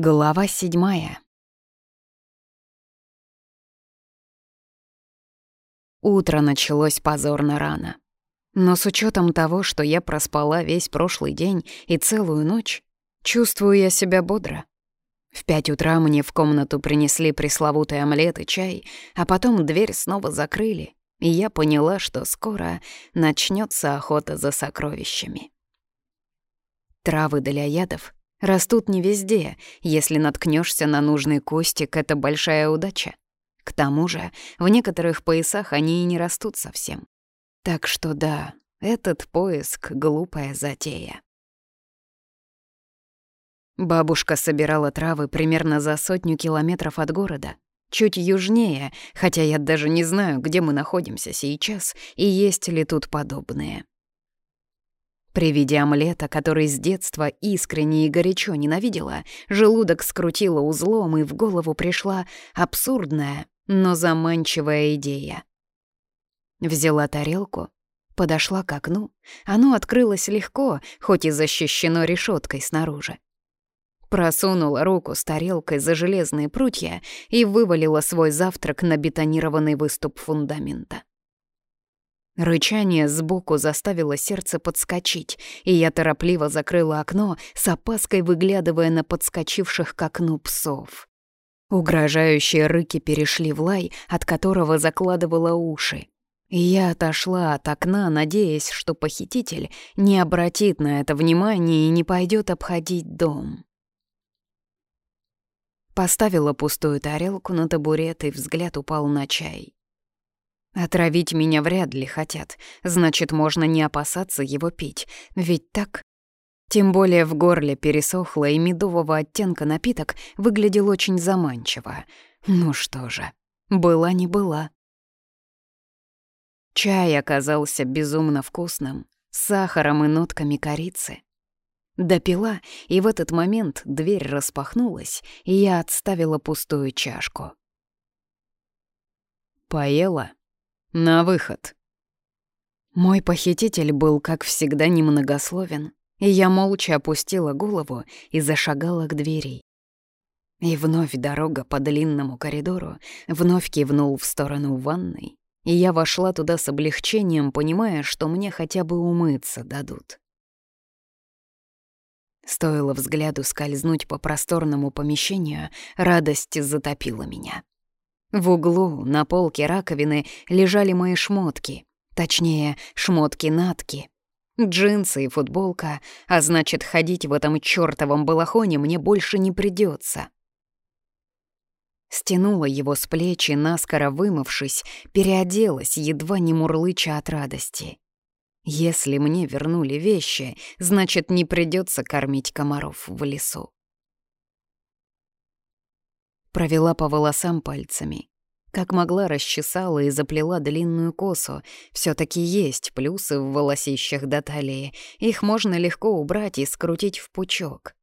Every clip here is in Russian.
Глава седьмая. Утро началось позорно рано. Но с учетом того, что я проспала весь прошлый день и целую ночь, чувствую я себя бодро. В пять утра мне в комнату принесли пресловутый омлет и чай, а потом дверь снова закрыли, и я поняла, что скоро начнется охота за сокровищами. Травы для ядов растут не везде. Если наткнешься на нужный кустик, это большая удача. К тому же в некоторых поясах они и не растут совсем. Так что да, этот поиск — глупая затея. Бабушка собирала травы примерно за сотню километров от города, чуть южнее, хотя я даже не знаю, где мы находимся сейчас и есть ли тут подобные. При виде омлета, который с детства искренне и горячо ненавидела, желудок скрутило узлом, и в голову пришла абсурдная, но заманчивая идея. Взяла тарелку, подошла к окну. Оно открылось легко, хоть и защищено решеткой снаружи. Просунула руку с тарелкой за железные прутья и вывалила свой завтрак на бетонированный выступ фундамента. Рычание сбоку заставило сердце подскочить, и я торопливо закрыла окно, с опаской выглядывая на подскочивших к окну псов. Угрожающие рыки перешли в лай, от которого закладывала уши. Я отошла от окна, надеясь, что похититель не обратит на это внимания и не пойдет обходить дом. Поставила пустую тарелку на табурет, и взгляд упал на чай. Отравить меня вряд ли хотят, значит, можно не опасаться его пить, ведь так? Тем более в горле пересохло, и медового оттенка напиток выглядел очень заманчиво. Ну что же, была не была. Чай оказался безумно вкусным, с сахаром и нотками корицы. Допила, и в этот момент дверь распахнулась, и я отставила пустую чашку. «Поела?» На выход. Мой похититель был, как всегда, немногословен, и я молча опустила голову и зашагала к двери. И вновь дорога по длинному коридору, вновь кивнул в сторону ванной, и я вошла туда с облегчением, понимая, что мне хотя бы умыться дадут. Стоило взгляду скользнуть по просторному помещению, радость затопила меня. В углу на полке раковины лежали мои шмотки, точнее, шмотки-натки. Джинсы и футболка, а значит, ходить в этом чёртовом балахоне мне больше не придётся. Стянула его с плечи, наскоро вымывшись, переоделась, едва не мурлыча от радости. Если мне вернули вещи, значит, не придётся кормить комаров в лесу. Провела по волосам пальцами. Как могла, расчесала и заплела длинную косу. все таки есть плюсы в волосищах до талии. Их можно легко убрать и скрутить в пучок.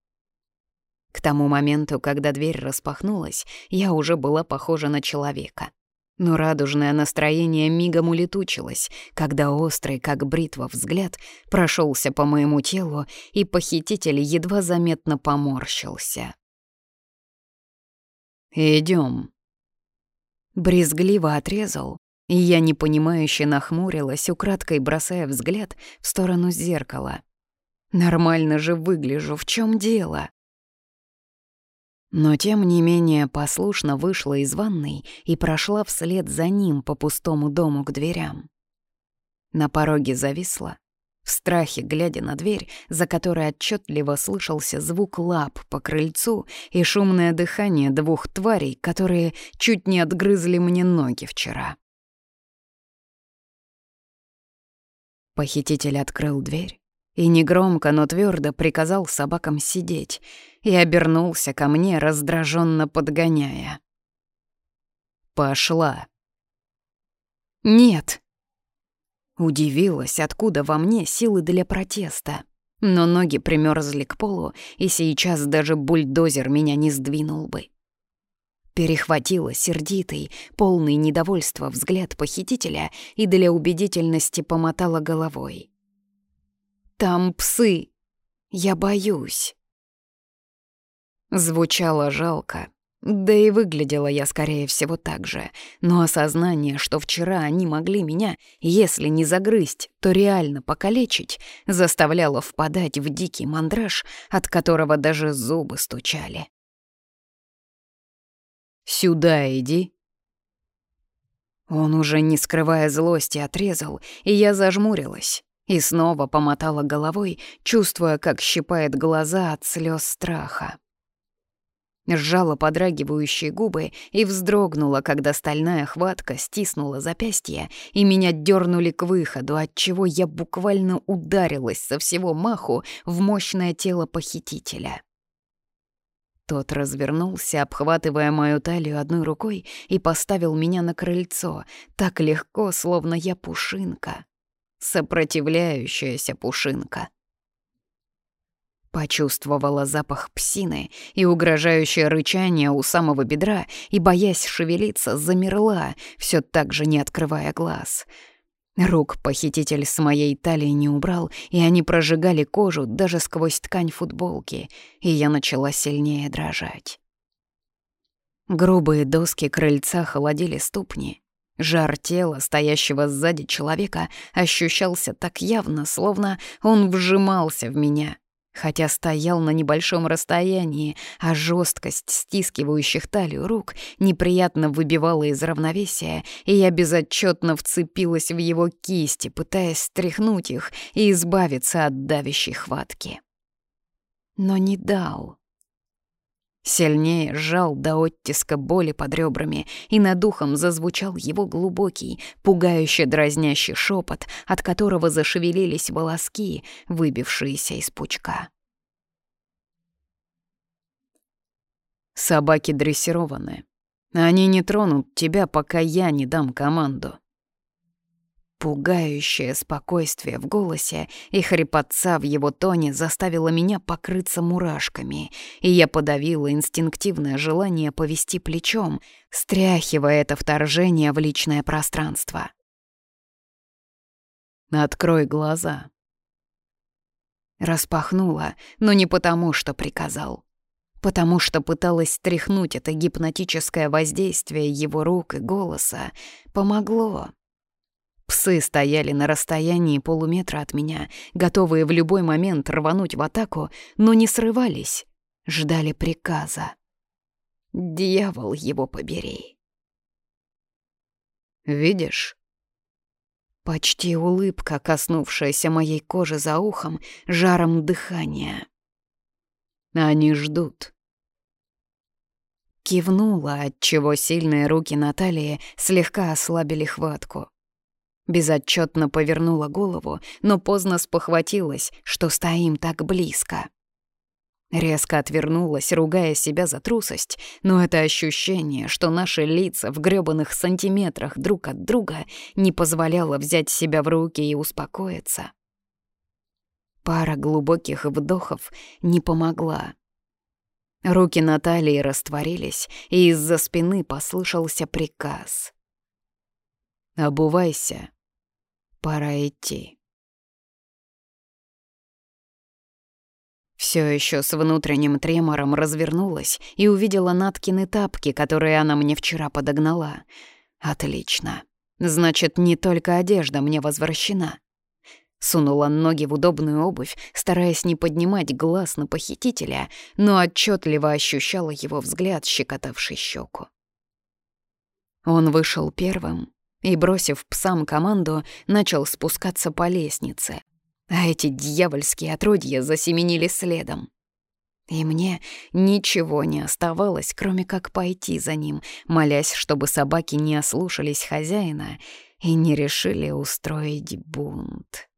К тому моменту, когда дверь распахнулась, я уже была похожа на человека. Но радужное настроение мигом улетучилось, когда острый, как бритва, взгляд прошелся по моему телу, и похититель едва заметно поморщился. Идем. Брезгливо отрезал, и я непонимающе нахмурилась, украдкой бросая взгляд в сторону зеркала. Нормально же выгляжу, в чем дело? Но тем не менее послушно вышла из ванной и прошла вслед за ним по пустому дому к дверям. На пороге зависла, в страхе глядя на дверь, за которой отчетливо слышался звук лап по крыльцу и шумное дыхание двух тварей, которые чуть не отгрызли мне ноги вчера. Похититель открыл дверь и негромко, но твердо приказал собакам сидеть и обернулся ко мне, раздраженно подгоняя. «Пошла». «Нет», Удивилась, откуда во мне силы для протеста. Но ноги примерзли к полу, и сейчас даже бульдозер меня не сдвинул бы. Перехватила сердитый, полный недовольства взгляд похитителя и для убедительности помотала головой. «Там псы! Я боюсь!» Звучало жалко, да и выглядела я, скорее всего, так же. Но осознание, что вчера они могли меня, если не загрызть, то реально покалечить, заставляло впадать в дикий мандраж, от которого даже зубы стучали. «Сюда иди», он уже, не скрывая злости, отрезал, и я зажмурилась. И снова помотала головой, чувствуя, как щипает глаза от слез страха сжала подрагивающие губы и вздрогнула, когда стальная хватка стиснула запястье, и меня дернули к выходу, от чего я буквально ударилась со всего маху в мощное тело похитителя. Тот развернулся, обхватывая мою талию одной рукой, и поставил меня на крыльцо, так легко, словно я пушинка. Сопротивляющаяся пушинка. Почувствовала запах псины и угрожающее рычание у самого бедра и, боясь шевелиться, замерла, все так же не открывая глаз. Рук похититель с моей талии не убрал, и они прожигали кожу даже сквозь ткань футболки, и я начала сильнее дрожать. Грубые доски крыльца холодили ступни. Жар тела, стоящего сзади человека, ощущался так явно, словно он вжимался в меня — хотя стоял на небольшом расстоянии, а жесткость стискивающих талию рук неприятно выбивала из равновесия, и я безотчетно вцепилась в его кисти, пытаясь стряхнуть их и избавиться от давящей хватки. Но не дал. Сильнее сжал до оттиска боли под ребрами, и над ухом зазвучал его глубокий, пугающе дразнящий шепот, от которого зашевелились волоски, выбившиеся из пучка. Собаки дрессированы. Они не тронут тебя, пока я не дам команду. Пугающее спокойствие в голосе и хрипотца в его тоне заставило меня покрыться мурашками, и я подавила инстинктивное желание повести плечом, стряхивая это вторжение в личное пространство. «Открой глаза». Распахнула, но не потому, что приказал потому что пыталась стряхнуть это гипнотическое воздействие его рук и голоса. Помогло. Псы стояли на расстоянии полуметра от меня, готовые в любой момент рвануть в атаку, но не срывались, ждали приказа. Дьявол его побери. «Видишь?» Почти улыбка, коснувшаяся моей кожи за ухом, жаром дыхания. Они ждут. Кивнула, отчего сильные руки Натальи слегка ослабили хватку. Безотчетно повернула голову, но поздно спохватилась, что стоим так близко. Резко отвернулась, ругая себя за трусость, но это ощущение, что наши лица в грёбаных сантиметрах друг от друга, не позволяло взять себя в руки и успокоиться. Пара глубоких вдохов не помогла. Руки Натальи растворились, и из-за спины послышался приказ. «Обувайся, Пора идти. Все еще с внутренним тремором развернулась и увидела Наткины тапки, которые она мне вчера подогнала. Отлично. Значит, не только одежда мне возвращена. Сунула ноги в удобную обувь, стараясь не поднимать глаз на похитителя, но отчетливо ощущала его взгляд, щекотавший щеку. Он вышел первым, и, бросив псам команду, начал спускаться по лестнице. А эти дьявольские отродья засеменили следом. И мне ничего не оставалось, кроме как пойти за ним, молясь, чтобы собаки не ослушались хозяина и не решили устроить бунт.